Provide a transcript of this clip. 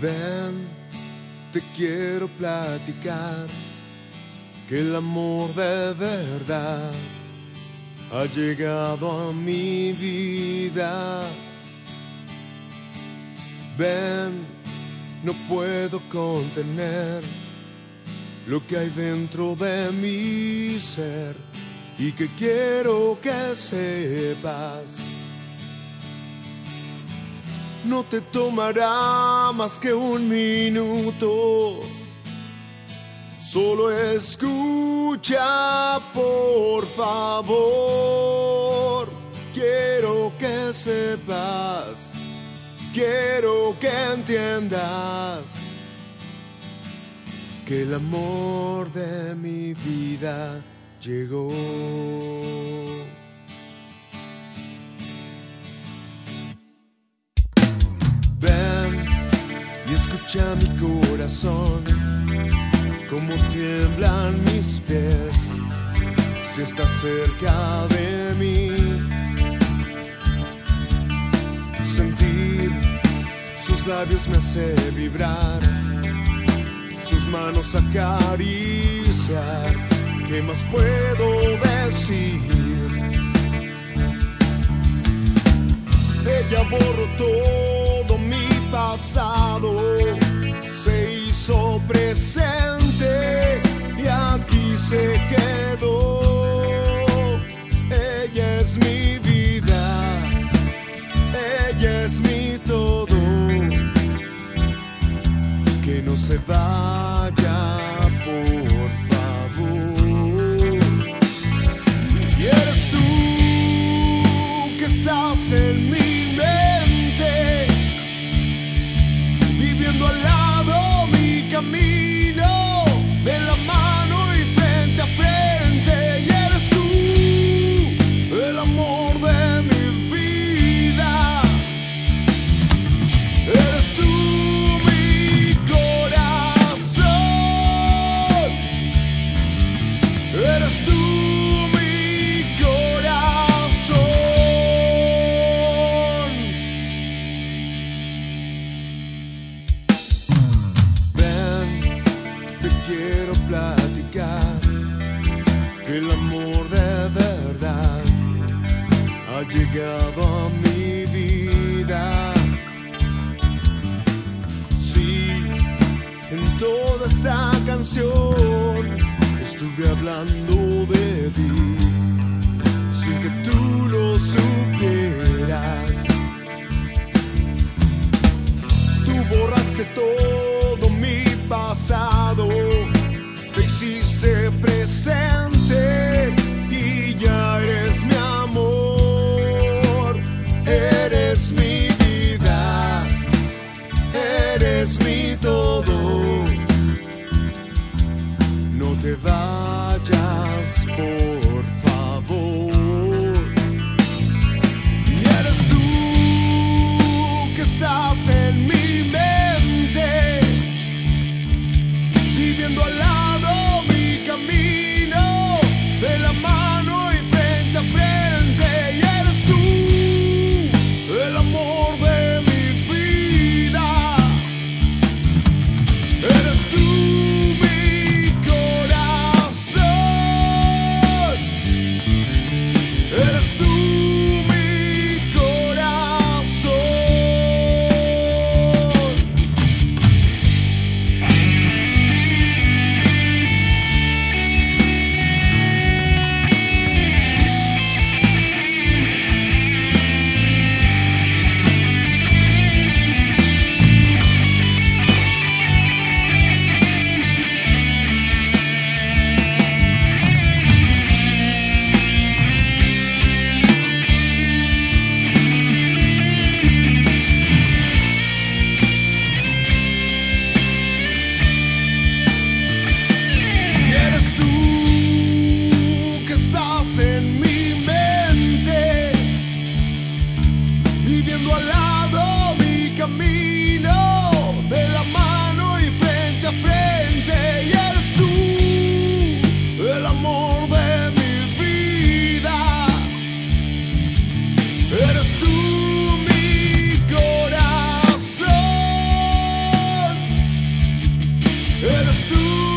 Ven, te quiero platicar que el amor de verdad ha llegado a mi vida. Ven, no puedo contener lo que hay dentro de mi ser y que quiero que sepas. No te tomará más que un minuto. Solo escucha, por favor. Quiero que sepas, quiero que entiendas que el amor de mi vida llegó. Escucha mi corazón, como tiemblan mis pies, si estás cerca de mí. Sentir sus labios me hace vibrar, sus manos acariciar. ¿Qué más puedo decir? Ella borró todo pasado, se hizo presente y aquí se quedó. Ella es mi vida, ella es mi todo. Que no se vaya, al lado mi camino, de la mano y frente a frente. Y eres tú el amor de mi vida. Eres tú mi corazón. Eres tú platicar que el amor de verdad ha llegado a mi vida. Sí, en toda esa canción estuve hablando de ti sin que tú lo supieras. Tú borraste todo mi pasado, eres mi todo. No te vayas, por viviendo al lado mi camino, de la mano y frente a frente, y eres tú, el amor de mi vida, eres tú. mi corazón Eres tú.